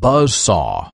buzz saw